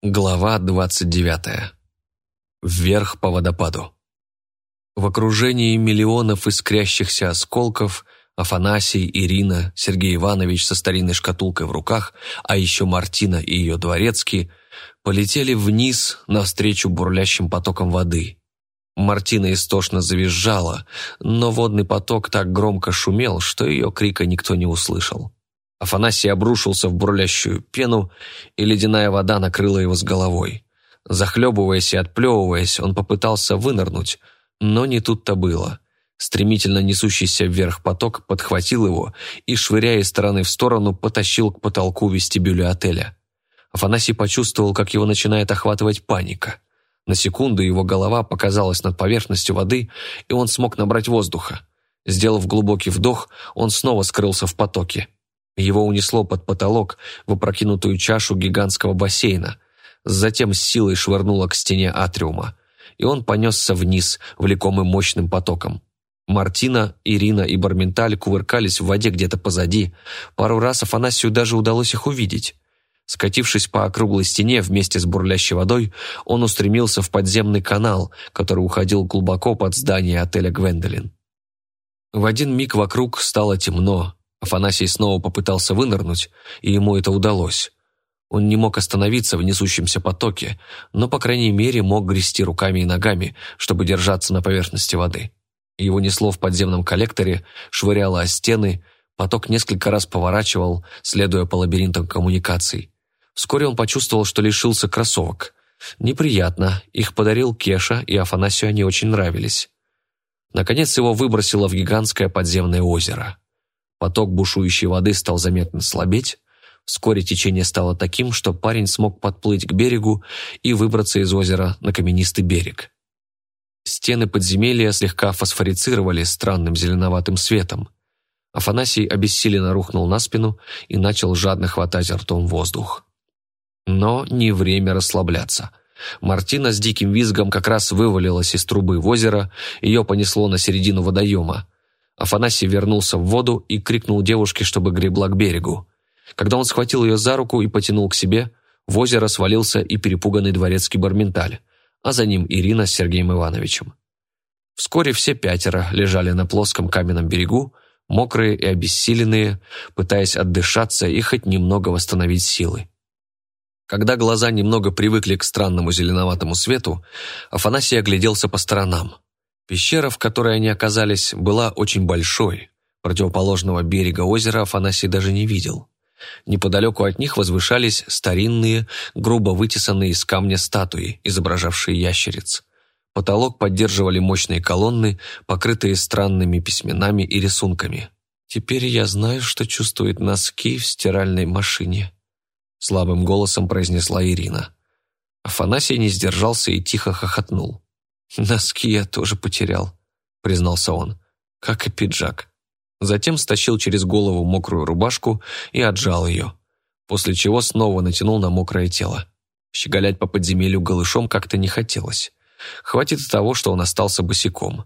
Глава 29. Вверх по водопаду. В окружении миллионов искрящихся осколков Афанасий, Ирина, Сергей Иванович со старинной шкатулкой в руках, а еще Мартина и ее дворецкий, полетели вниз навстречу бурлящим потокам воды. Мартина истошно завизжала, но водный поток так громко шумел, что ее крика никто не услышал. Афанасий обрушился в бурлящую пену, и ледяная вода накрыла его с головой. Захлебываясь и отплевываясь, он попытался вынырнуть, но не тут-то было. Стремительно несущийся вверх поток подхватил его и, швыряя из стороны в сторону, потащил к потолку вестибюля отеля. Афанасий почувствовал, как его начинает охватывать паника. На секунду его голова показалась над поверхностью воды, и он смог набрать воздуха. Сделав глубокий вдох, он снова скрылся в потоке. Его унесло под потолок в опрокинутую чашу гигантского бассейна, затем с силой швырнуло к стене атриума, и он понесся вниз, влекомым мощным потоком. Мартина, Ирина и Барменталь кувыркались в воде где-то позади. Пару раз Афанасию даже удалось их увидеть. Скатившись по округлой стене вместе с бурлящей водой, он устремился в подземный канал, который уходил глубоко под здание отеля «Гвендолин». В один миг вокруг стало темно, Афанасий снова попытался вынырнуть, и ему это удалось. Он не мог остановиться в несущемся потоке, но, по крайней мере, мог грести руками и ногами, чтобы держаться на поверхности воды. Его несло в подземном коллекторе, швыряло о стены, поток несколько раз поворачивал, следуя по лабиринтам коммуникаций. Вскоре он почувствовал, что лишился кроссовок. Неприятно, их подарил Кеша, и Афанасию они очень нравились. Наконец его выбросило в гигантское подземное озеро. Поток бушующей воды стал заметно слабеть. Вскоре течение стало таким, что парень смог подплыть к берегу и выбраться из озера на каменистый берег. Стены подземелья слегка фосфорицировали странным зеленоватым светом. Афанасий обессиленно рухнул на спину и начал жадно хватать ртом воздух. Но не время расслабляться. Мартина с диким визгом как раз вывалилась из трубы в озеро, ее понесло на середину водоема. Афанасий вернулся в воду и крикнул девушке, чтобы гребла к берегу. Когда он схватил ее за руку и потянул к себе, в озеро свалился и перепуганный дворецкий барменталь, а за ним Ирина с Сергеем Ивановичем. Вскоре все пятеро лежали на плоском каменном берегу, мокрые и обессиленные, пытаясь отдышаться и хоть немного восстановить силы. Когда глаза немного привыкли к странному зеленоватому свету, Афанасий огляделся по сторонам. Пещера, в которой они оказались, была очень большой. Противоположного берега озера Афанасий даже не видел. Неподалеку от них возвышались старинные, грубо вытесанные из камня статуи, изображавшие ящериц. Потолок поддерживали мощные колонны, покрытые странными письменами и рисунками. «Теперь я знаю, что чувствуют носки в стиральной машине», слабым голосом произнесла Ирина. Афанасий не сдержался и тихо хохотнул. «Носки я тоже потерял», — признался он, — «как и пиджак». Затем стащил через голову мокрую рубашку и отжал ее, после чего снова натянул на мокрое тело. Щеголять по подземелью голышом как-то не хотелось. Хватит и того, что он остался босиком.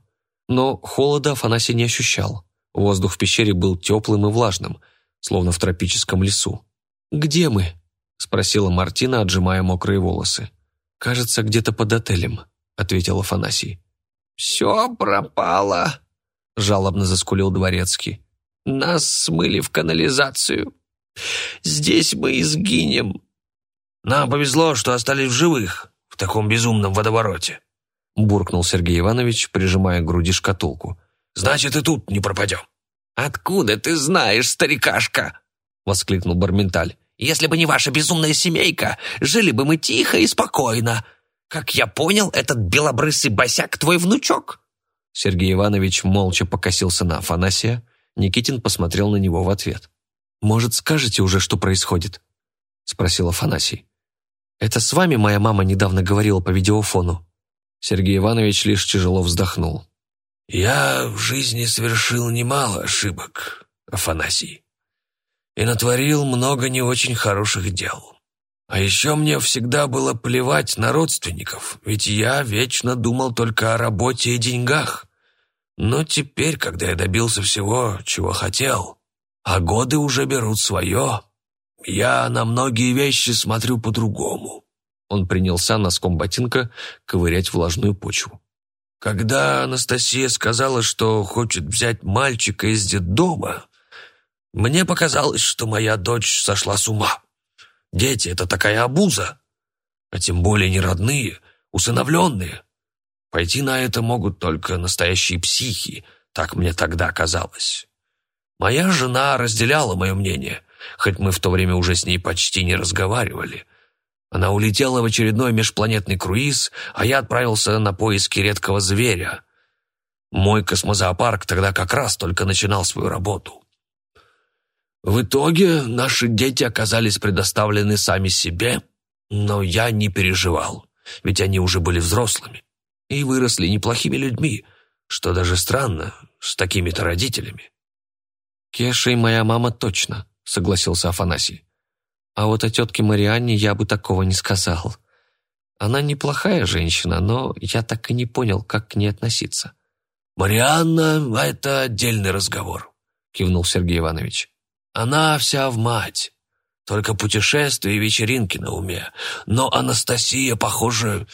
Но холода Афанасий не ощущал. Воздух в пещере был теплым и влажным, словно в тропическом лесу. «Где мы?» — спросила Мартина, отжимая мокрые волосы. «Кажется, где-то под отелем», — ответил Афанасий. «Все пропало», — жалобно заскулил дворецкий. «Нас смыли в канализацию. Здесь мы и сгинем». «Нам повезло, что остались в живых в таком безумном водовороте», — буркнул Сергей Иванович, прижимая к груди шкатулку. «Значит, и тут не пропадем». «Откуда ты знаешь, старикашка?» — воскликнул Барменталь. «Если бы не ваша безумная семейка, жили бы мы тихо и спокойно. «Как я понял, этот белобрысый босяк твой внучок?» Сергей Иванович молча покосился на Афанасия. Никитин посмотрел на него в ответ. «Может, скажете уже, что происходит?» — спросил Афанасий. «Это с вами моя мама недавно говорила по видеофону?» Сергей Иванович лишь тяжело вздохнул. «Я в жизни совершил немало ошибок, Афанасий, и натворил много не очень хороших дел. А еще мне всегда было плевать на родственников, ведь я вечно думал только о работе и деньгах. Но теперь, когда я добился всего, чего хотел, а годы уже берут свое, я на многие вещи смотрю по-другому». Он принялся носком ботинка ковырять влажную почву. Когда Анастасия сказала, что хочет взять мальчика из детдома, мне показалось, что моя дочь сошла с ума. Дети — это такая обуза, а тем более не родные, усыновленные. Пойти на это могут только настоящие психи, так мне тогда казалось. Моя жена разделяла мое мнение, хоть мы в то время уже с ней почти не разговаривали. Она улетела в очередной межпланетный круиз, а я отправился на поиски редкого зверя. Мой космозоопарк тогда как раз только начинал свою работу. В итоге наши дети оказались предоставлены сами себе, но я не переживал, ведь они уже были взрослыми и выросли неплохими людьми, что даже странно с такими-то родителями. «Кеша и моя мама точно», — согласился Афанасий. А вот о тетке Марианне я бы такого не сказал. Она неплохая женщина, но я так и не понял, как к ней относиться. «Марианна — это отдельный разговор», — кивнул Сергей Иванович. «Она вся в мать. Только путешествия и вечеринки на уме. Но Анастасия, похоже,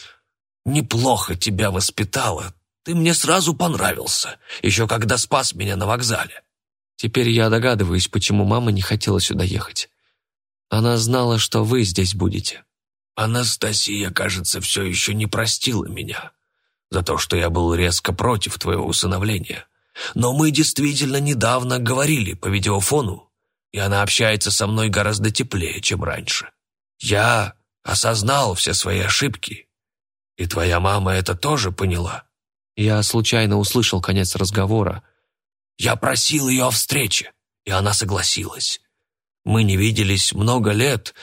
неплохо тебя воспитала. Ты мне сразу понравился, еще когда спас меня на вокзале». Теперь я догадываюсь, почему мама не хотела сюда ехать. Она знала, что вы здесь будете. Анастасия, кажется, все еще не простила меня за то, что я был резко против твоего усыновления. Но мы действительно недавно говорили по видеофону, и она общается со мной гораздо теплее, чем раньше. Я осознал все свои ошибки, и твоя мама это тоже поняла. Я случайно услышал конец разговора. Я просил ее о встрече, и она согласилась. Мы не виделись много лет.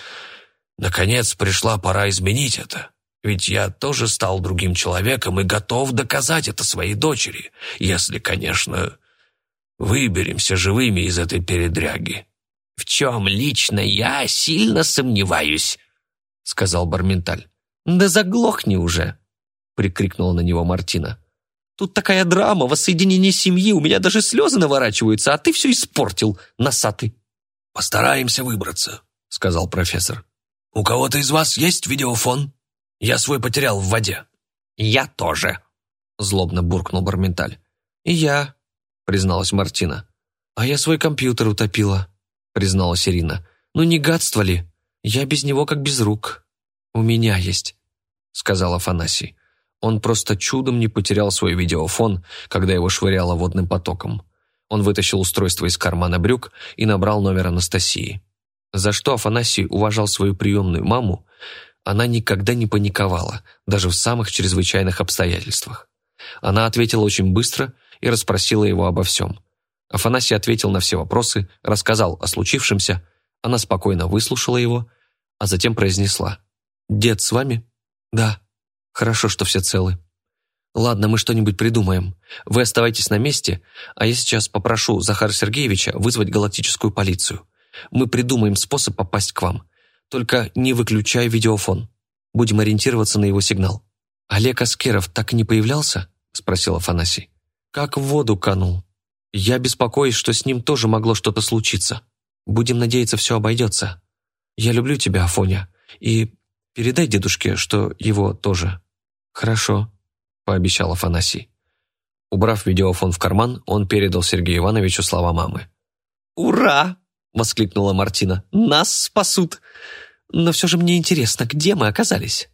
Наконец пришла пора изменить это. Ведь я тоже стал другим человеком и готов доказать это своей дочери, если, конечно, выберемся живыми из этой передряги. «В чем лично я сильно сомневаюсь», — сказал Барменталь. «Да заглохни уже», — прикрикнула на него Мартина. «Тут такая драма, воссоединение семьи, у меня даже слезы наворачиваются, а ты все испортил, носатый». «Постараемся выбраться», — сказал профессор. «У кого-то из вас есть видеофон? Я свой потерял в воде». «Я тоже», — злобно буркнул Барменталь. «И я», — призналась Мартина. «А я свой компьютер утопила», — призналась Ирина. «Ну не гадство ли? Я без него как без рук». «У меня есть», — сказал Афанасий. Он просто чудом не потерял свой видеофон, когда его швыряло водным потоком. Он вытащил устройство из кармана брюк и набрал номер Анастасии. За что Афанасий уважал свою приемную маму, она никогда не паниковала, даже в самых чрезвычайных обстоятельствах. Она ответила очень быстро и расспросила его обо всем. Афанасий ответил на все вопросы, рассказал о случившемся, она спокойно выслушала его, а затем произнесла. «Дед с вами?» «Да. Хорошо, что все целы». «Ладно, мы что-нибудь придумаем. Вы оставайтесь на месте, а я сейчас попрошу Захара Сергеевича вызвать галактическую полицию. Мы придумаем способ попасть к вам. Только не выключай видеофон. Будем ориентироваться на его сигнал». «Олег Аскеров так и не появлялся?» – спросил Афанасий. «Как в воду канул. Я беспокоюсь, что с ним тоже могло что-то случиться. Будем надеяться, все обойдется. Я люблю тебя, Афоня, и передай дедушке, что его тоже». «Хорошо», пообещал Афанасий. Убрав видеофон в карман, он передал Сергею Ивановичу слова мамы. «Ура!» — воскликнула Мартина. «Нас спасут! Но все же мне интересно, где мы оказались?»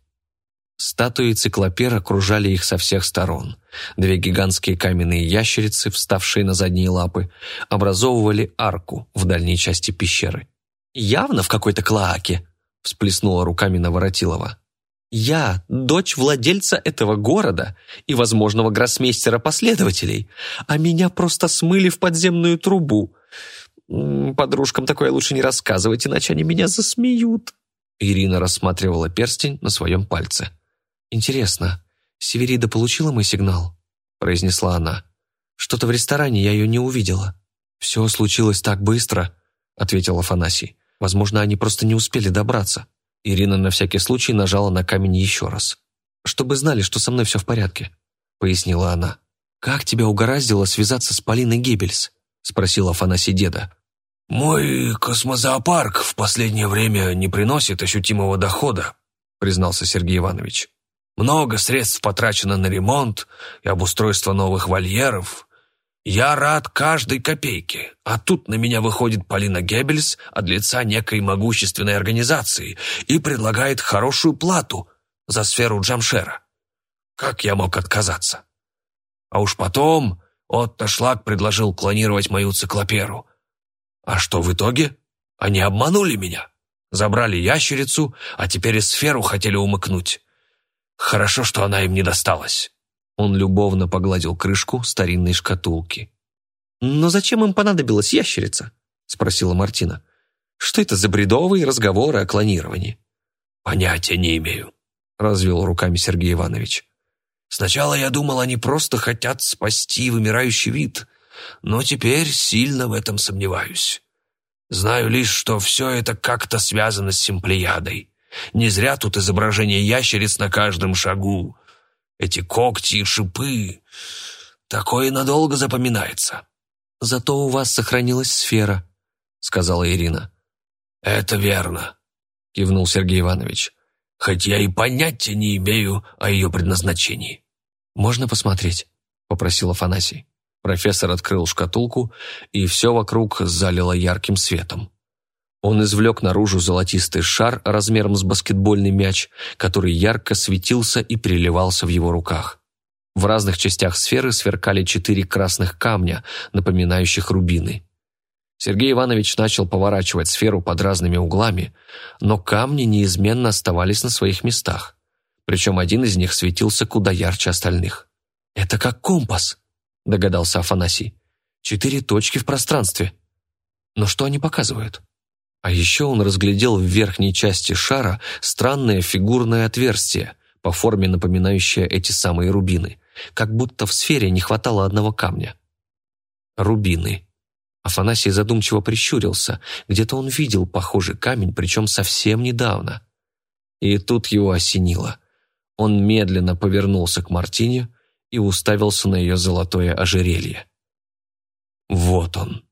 Статуи циклопер окружали их со всех сторон. Две гигантские каменные ящерицы, вставшие на задние лапы, образовывали арку в дальней части пещеры. «Явно в какой-то клоаке!» — всплеснула руками Наворотилова. Я дочь владельца этого города и возможного гроссмейстера последователей, а меня просто смыли в подземную трубу. Подружкам такое лучше не рассказывать, иначе они меня засмеют». Ирина рассматривала перстень на своем пальце. «Интересно, Северида получила мой сигнал?» произнесла она. «Что-то в ресторане я ее не увидела». «Все случилось так быстро», ответил Афанасий. «Возможно, они просто не успели добраться». Ирина на всякий случай нажала на камень еще раз. «Чтобы знали, что со мной все в порядке», — пояснила она. «Как тебя угораздило связаться с Полиной Геббельс?» — спросил Афанасий деда. «Мой космозоопарк в последнее время не приносит ощутимого дохода», — признался Сергей Иванович. «Много средств потрачено на ремонт и обустройство новых вольеров. Я рад каждой копейке, а тут на меня выходит Полина Геббельс от лица некой могущественной организации и предлагает хорошую плату за сферу Джамшера. Как я мог отказаться? А уж потом Отто Шлак предложил клонировать мою циклоперу. А что в итоге? Они обманули меня. Забрали ящерицу, а теперь и сферу хотели умыкнуть. Хорошо, что она им не досталась. Он любовно погладил крышку старинной шкатулки. «Но зачем им понадобилась ящерица?» — спросила Мартина. «Что это за бредовые разговоры о клонировании?» «Понятия не имею», — развел руками Сергей Иванович. Сначала я думал, они просто хотят спасти вымирающий вид, но теперь сильно в этом сомневаюсь. Знаю лишь, что все это как-то связано с симплеядой. Не зря тут изображение ящериц на каждом шагу. Эти когти и шипы. Такое надолго запоминается. «Зато у вас сохранилась сфера», — сказала Ирина. «Это верно», — кивнул Сергей Иванович. «Хоть я и понятия не имею о ее предназначении». «Можно посмотреть?» — попросил Афанасий. Профессор открыл шкатулку, и все вокруг залило ярким светом. Он извлек наружу золотистый шар размером с баскетбольный мяч, который ярко светился и переливался в его руках. В разных частях сферы сверкали четыре красных камня, напоминающих рубины. Сергей Иванович начал поворачивать сферу под разными углами, но камни неизменно оставались на своих местах причем один из них светился куда ярче остальных. «Это как компас», — догадался Афанасий. «Четыре точки в пространстве. Но что они показывают?» А еще он разглядел в верхней части шара странное фигурное отверстие, по форме напоминающее эти самые рубины, как будто в сфере не хватало одного камня. Рубины. Афанасий задумчиво прищурился. Где-то он видел похожий камень, причем совсем недавно. И тут его осенило. Он медленно повернулся к Мартине и уставился на ее золотое ожерелье. Вот он,